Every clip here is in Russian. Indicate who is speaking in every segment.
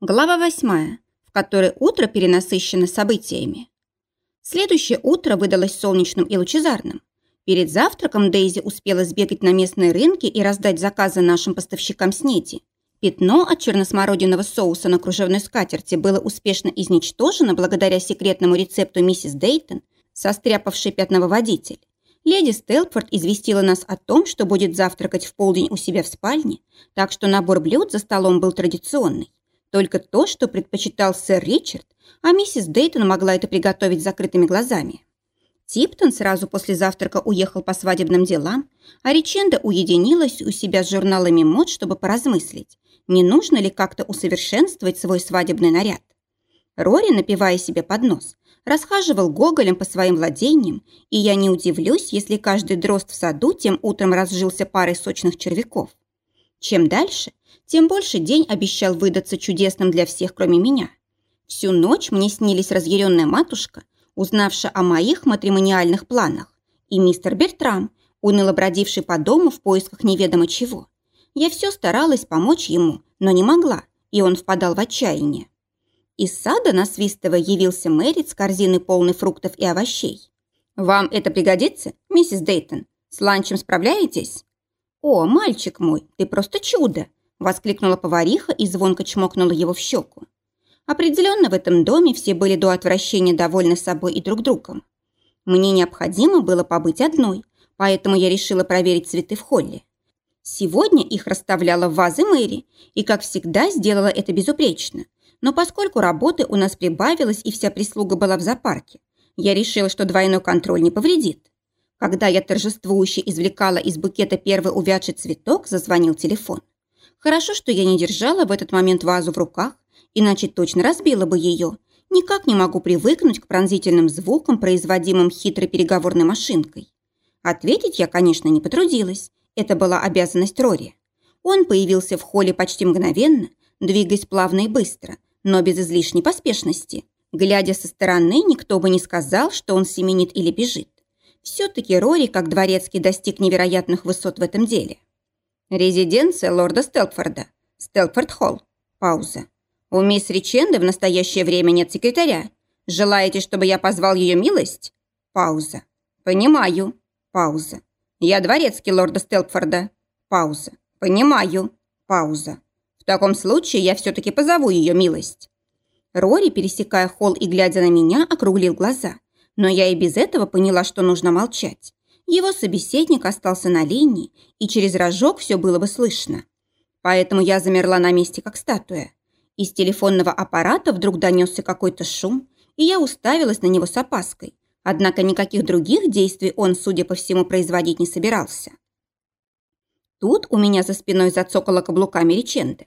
Speaker 1: Глава восьмая, в которой утро перенасыщено событиями. Следующее утро выдалось солнечным и лучезарным. Перед завтраком Дейзи успела сбегать на местные рынки и раздать заказы нашим поставщикам снеди. Пятно от черносмородиного соуса на кружевной скатерти было успешно изничтожено благодаря секретному рецепту миссис Дейтон, состряпавшей пятновыводитель. Леди Стелфорд известила нас о том, что будет завтракать в полдень у себя в спальне, так что набор блюд за столом был традиционный. Только то, что предпочитал сэр Ричард, а миссис Дейтон могла это приготовить закрытыми глазами. Типтон сразу после завтрака уехал по свадебным делам, а Риченда уединилась у себя с журналами мод, чтобы поразмыслить, не нужно ли как-то усовершенствовать свой свадебный наряд. Рори, напивая себе под нос, расхаживал гоголем по своим владениям, и я не удивлюсь, если каждый дрозд в саду тем утром разжился парой сочных червяков. Чем дальше, тем больше день обещал выдаться чудесным для всех, кроме меня. Всю ночь мне снились разъяренная матушка, узнавшая о моих матримониальных планах, и мистер Бертрам, уныло бродивший по дому в поисках неведомо чего. Я все старалась помочь ему, но не могла, и он впадал в отчаяние. Из сада, насвистывая, явился Мэрит с корзиной полной фруктов и овощей. «Вам это пригодится, миссис Дейтон? С ланчем справляетесь?» «О, мальчик мой, ты просто чудо!» Воскликнула повариха и звонко чмокнула его в щеку. Определенно в этом доме все были до отвращения довольны собой и друг другом. Мне необходимо было побыть одной, поэтому я решила проверить цветы в холле. Сегодня их расставляла в вазы Мэри, и, как всегда, сделала это безупречно. Но поскольку работы у нас прибавилось и вся прислуга была в зоопарке, я решила, что двойной контроль не повредит. Когда я торжествующе извлекала из букета первый увядший цветок, зазвонил телефон. Хорошо, что я не держала в этот момент вазу в руках, иначе точно разбила бы ее. Никак не могу привыкнуть к пронзительным звукам, производимым хитрой переговорной машинкой. Ответить я, конечно, не потрудилась. Это была обязанность Рори. Он появился в холле почти мгновенно, двигаясь плавно и быстро, но без излишней поспешности. Глядя со стороны, никто бы не сказал, что он семенит или бежит. Все-таки Рори, как дворецкий, достиг невероятных высот в этом деле. Резиденция лорда Стелфорда. Стелфорд-холл. Пауза. У мисс Риченды в настоящее время нет секретаря. Желаете, чтобы я позвал ее милость? Пауза. Понимаю. Пауза. Я дворецкий лорда Стелфорда. Пауза. Понимаю. Пауза. В таком случае я все-таки позову ее милость. Рори, пересекая холл и глядя на меня, округлил глаза. Но я и без этого поняла, что нужно молчать. Его собеседник остался на линии, и через рожок все было бы слышно. Поэтому я замерла на месте, как статуя. Из телефонного аппарата вдруг донесся какой-то шум, и я уставилась на него с опаской. Однако никаких других действий он, судя по всему, производить не собирался. Тут у меня за спиной зацокала каблуками реченда.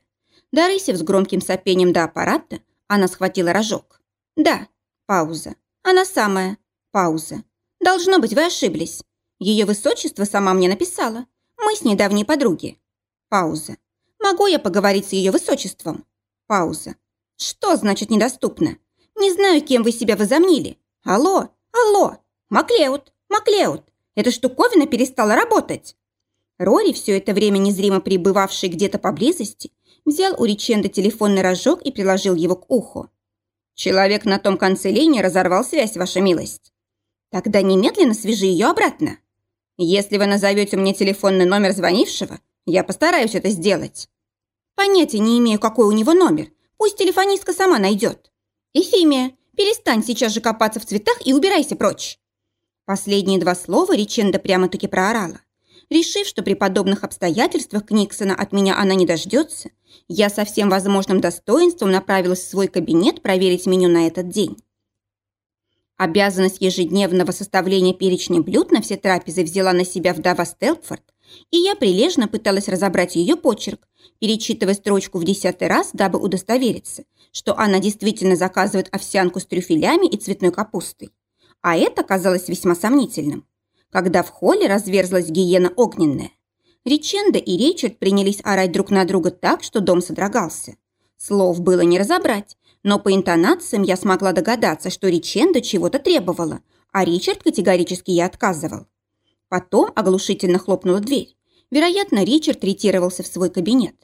Speaker 1: Дорысив с громким сопением до аппарата, она схватила рожок. «Да». Пауза. «Она самая». Пауза. «Должно быть, вы ошиблись. Ее высочество сама мне написала. Мы с недавней подруги. Пауза. Могу я поговорить с ее высочеством? Пауза. Что значит недоступно? Не знаю, кем вы себя возомнили. Алло, алло, Маклеут, Маклеут. Эта штуковина перестала работать. Рори, все это время незримо пребывавший где-то поблизости, взял у Риченда телефонный рожок и приложил его к уху. «Человек на том конце линии разорвал связь, ваша милость». «Тогда немедленно свяжи ее обратно». Если вы назовете мне телефонный номер звонившего, я постараюсь это сделать. Понятия не имею, какой у него номер. Пусть телефонистка сама найдет. Эфимия, перестань сейчас же копаться в цветах и убирайся прочь. Последние два слова Риченда прямо-таки проорала. Решив, что при подобных обстоятельствах Книксона от меня она не дождется, я со всем возможным достоинством направилась в свой кабинет проверить меню на этот день. Обязанность ежедневного составления перечня блюд на все трапезы взяла на себя вдова Стелпфорд, и я прилежно пыталась разобрать ее почерк, перечитывая строчку в десятый раз, дабы удостовериться, что она действительно заказывает овсянку с трюфелями и цветной капустой. А это казалось весьма сомнительным. Когда в холле разверзлась гиена огненная, Риченда и Ричард принялись орать друг на друга так, что дом содрогался. Слов было не разобрать, но по интонациям я смогла догадаться, что Риченда чего-то требовала, а Ричард категорически ей отказывал. Потом оглушительно хлопнула дверь. Вероятно, Ричард ретировался в свой кабинет.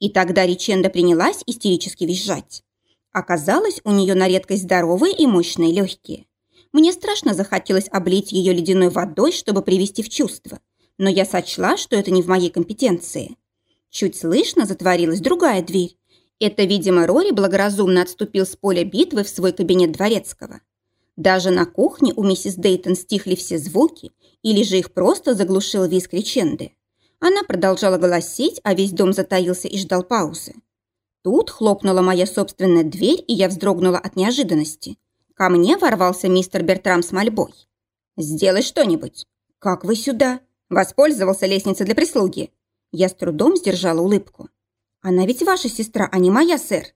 Speaker 1: И тогда Риченда принялась истерически визжать. Оказалось, у нее на редкость здоровые и мощные легкие. Мне страшно захотелось облить ее ледяной водой, чтобы привести в чувство, но я сочла, что это не в моей компетенции. Чуть слышно затворилась другая дверь. Это, видимо, Рори благоразумно отступил с поля битвы в свой кабинет дворецкого. Даже на кухне у миссис Дейтон стихли все звуки, или же их просто заглушил визг реченды. Она продолжала голосить, а весь дом затаился и ждал паузы. Тут хлопнула моя собственная дверь, и я вздрогнула от неожиданности. Ко мне ворвался мистер Бертрам с мольбой. «Сделай что-нибудь». «Как вы сюда?» «Воспользовался лестницей для прислуги». Я с трудом сдержала улыбку. «Она ведь ваша сестра, а не моя, сэр».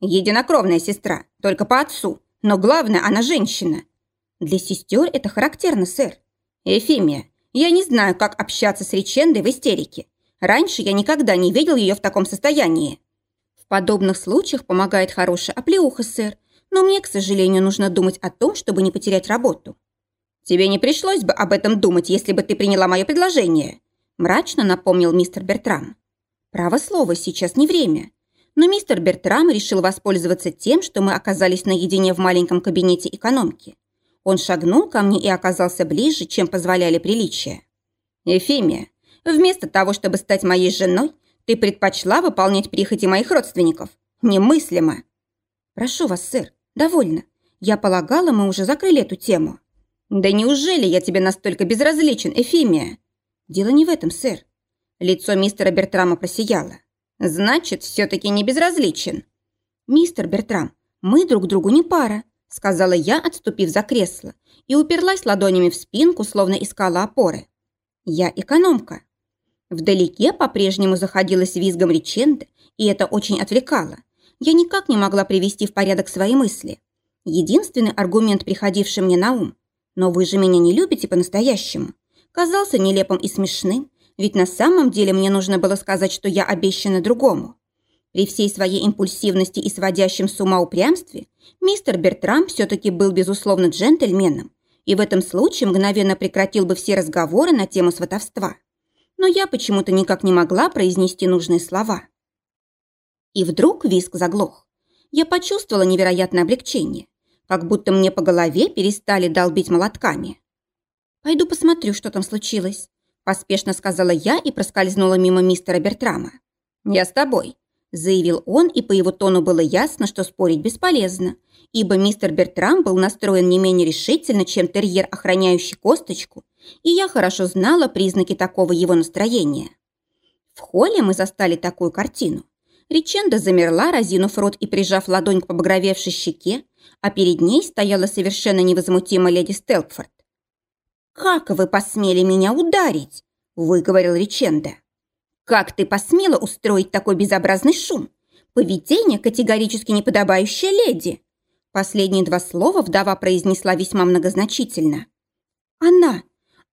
Speaker 1: «Единокровная сестра, только по отцу. Но главное, она женщина». «Для сестер это характерно, сэр». «Эфимия, я не знаю, как общаться с Ричендой в истерике. Раньше я никогда не видел ее в таком состоянии». «В подобных случаях помогает хорошая оплеуха, сэр. Но мне, к сожалению, нужно думать о том, чтобы не потерять работу». «Тебе не пришлось бы об этом думать, если бы ты приняла мое предложение», мрачно напомнил мистер Бертрам. Право слово, сейчас не время. Но мистер Бертрам решил воспользоваться тем, что мы оказались наедине в маленьком кабинете экономки. Он шагнул ко мне и оказался ближе, чем позволяли приличия. «Эфимия, вместо того, чтобы стать моей женой, ты предпочла выполнять прихоти моих родственников. Немыслимо!» «Прошу вас, сэр, довольно. Я полагала, мы уже закрыли эту тему». «Да неужели я тебе настолько безразличен, Эфимия?» «Дело не в этом, сэр». Лицо мистера Бертрама просияло. «Значит, все-таки не безразличен». «Мистер Бертрам, мы друг другу не пара», сказала я, отступив за кресло, и уперлась ладонями в спинку, словно искала опоры. «Я экономка». Вдалеке по-прежнему заходилась визгом реченда, и это очень отвлекало. Я никак не могла привести в порядок свои мысли. Единственный аргумент, приходивший мне на ум, «Но вы же меня не любите по-настоящему», казался нелепым и смешным, ведь на самом деле мне нужно было сказать, что я обещана другому. При всей своей импульсивности и сводящем с ума упрямстве мистер Бертрам все-таки был, безусловно, джентльменом и в этом случае мгновенно прекратил бы все разговоры на тему сватовства. Но я почему-то никак не могла произнести нужные слова. И вдруг виск заглох. Я почувствовала невероятное облегчение, как будто мне по голове перестали долбить молотками. «Пойду посмотрю, что там случилось», – поспешно сказала я и проскользнула мимо мистера Бертрама. «Я с тобой», – заявил он, и по его тону было ясно, что спорить бесполезно, ибо мистер Бертрам был настроен не менее решительно, чем терьер, охраняющий косточку, и я хорошо знала признаки такого его настроения. В холле мы застали такую картину. Риченда замерла, разинув рот и прижав ладонь к побагровевшей щеке, а перед ней стояла совершенно невозмутимая леди Стелпфорд. «Как вы посмели меня ударить?» – выговорил Риченда. «Как ты посмела устроить такой безобразный шум? Поведение категорически неподобающее леди!» Последние два слова вдова произнесла весьма многозначительно. «Она!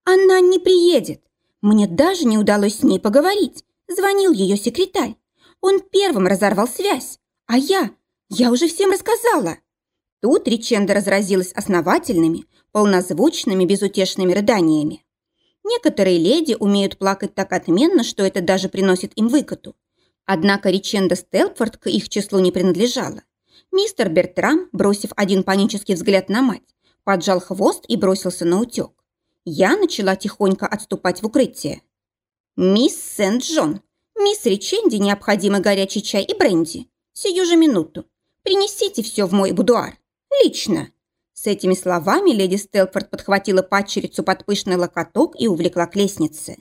Speaker 1: Она не приедет! Мне даже не удалось с ней поговорить!» Звонил ее секретарь. Он первым разорвал связь. А я... Я уже всем рассказала. Тут Риченда разразилась основательными, полнозвучными безутешными рыданиями. Некоторые леди умеют плакать так отменно, что это даже приносит им выкату. Однако Риченда Стелфорд к их числу не принадлежала. Мистер Бертрам, бросив один панический взгляд на мать, поджал хвост и бросился на утек. Я начала тихонько отступать в укрытие. «Мисс Сент-Джон, мисс Риченди необходимы горячий чай и бренди. Сию же минуту. Принесите все в мой будуар. Лично». С этими словами леди Стелфорд подхватила падчерицу под пышный локоток и увлекла к лестнице.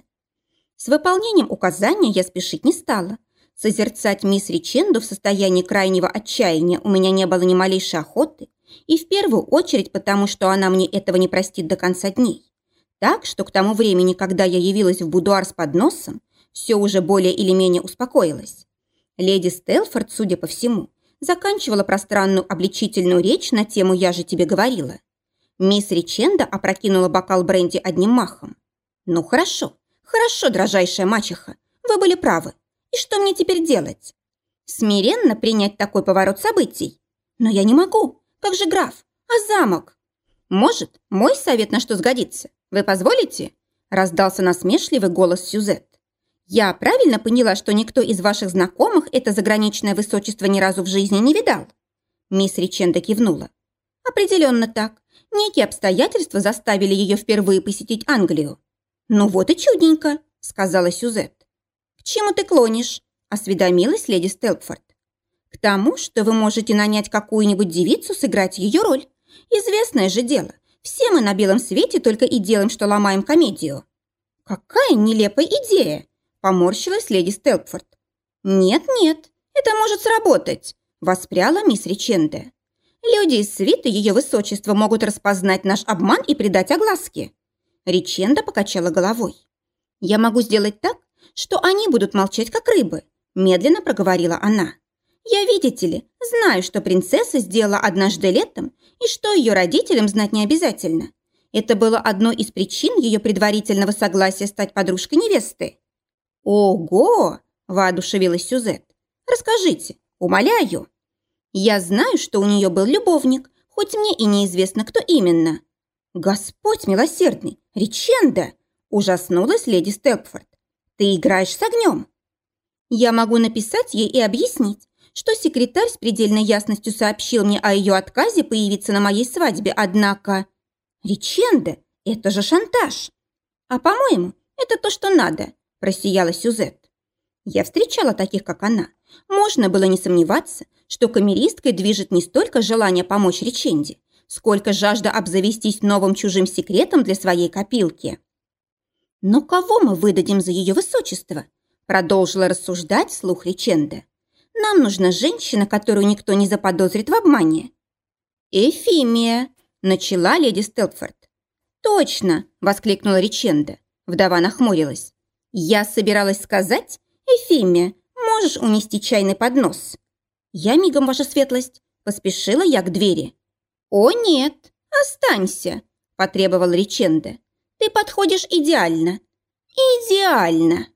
Speaker 1: С выполнением указания я спешить не стала. Созерцать мисс Риченду в состоянии крайнего отчаяния у меня не было ни малейшей охоты, и в первую очередь потому, что она мне этого не простит до конца дней. Так что к тому времени, когда я явилась в будуар с подносом, все уже более или менее успокоилось. Леди Стелфорд, судя по всему, заканчивала пространную обличительную речь на тему «Я же тебе говорила». Мисс Риченда опрокинула бокал бренди одним махом. «Ну хорошо, хорошо, дрожайшая мачеха, вы были правы. И что мне теперь делать? Смиренно принять такой поворот событий? Но я не могу. Как же граф? А замок? Может, мой совет на что сгодится? Вы позволите?» Раздался насмешливый голос Сюзет. Я правильно поняла, что никто из ваших знакомых это заграничное высочество ни разу в жизни не видал?» Мисс Риченда кивнула. «Определенно так. Некие обстоятельства заставили ее впервые посетить Англию». «Ну вот и чудненько», — сказала Сюзет. «К чему ты клонишь?» — осведомилась леди Стелпфорд. «К тому, что вы можете нанять какую-нибудь девицу сыграть ее роль. Известное же дело. Все мы на белом свете только и делаем, что ломаем комедию». «Какая нелепая идея!» – поморщилась леди Стелпфорд. «Нет-нет, это может сработать», – воспряла мисс Риченде. «Люди из свиты ее высочества могут распознать наш обман и придать огласке». Риченда покачала головой. «Я могу сделать так, что они будут молчать, как рыбы», – медленно проговорила она. «Я, видите ли, знаю, что принцесса сделала однажды летом, и что ее родителям знать не обязательно. Это было одной из причин ее предварительного согласия стать подружкой невесты. «Ого!» – воодушевилась Сюзет. «Расскажите, умоляю». «Я знаю, что у нее был любовник, хоть мне и неизвестно, кто именно». «Господь милосердный! Риченда!» – ужаснулась леди Стелпфорд. «Ты играешь с огнем!» «Я могу написать ей и объяснить, что секретарь с предельной ясностью сообщил мне о ее отказе появиться на моей свадьбе, однако...» «Риченда, это же шантаж!» «А, по-моему, это то, что надо», – просияла Сюзет. Я встречала таких, как она. Можно было не сомневаться, что камеристкой движет не столько желание помочь Риченде, сколько жажда обзавестись новым чужим секретом для своей копилки. «Но кого мы выдадим за ее высочество?» Продолжила рассуждать слух Риченда. «Нам нужна женщина, которую никто не заподозрит в обмане». «Эфимия», начала леди Стелпфорд. «Точно!» – воскликнула Риченда. Вдова нахмурилась. «Я собиралась сказать, Эфиме, можешь унести чайный поднос?» «Я мигом, ваша светлость!» – поспешила я к двери. «О, нет! Останься!» – потребовал Риченда. «Ты подходишь идеально!» «Идеально!»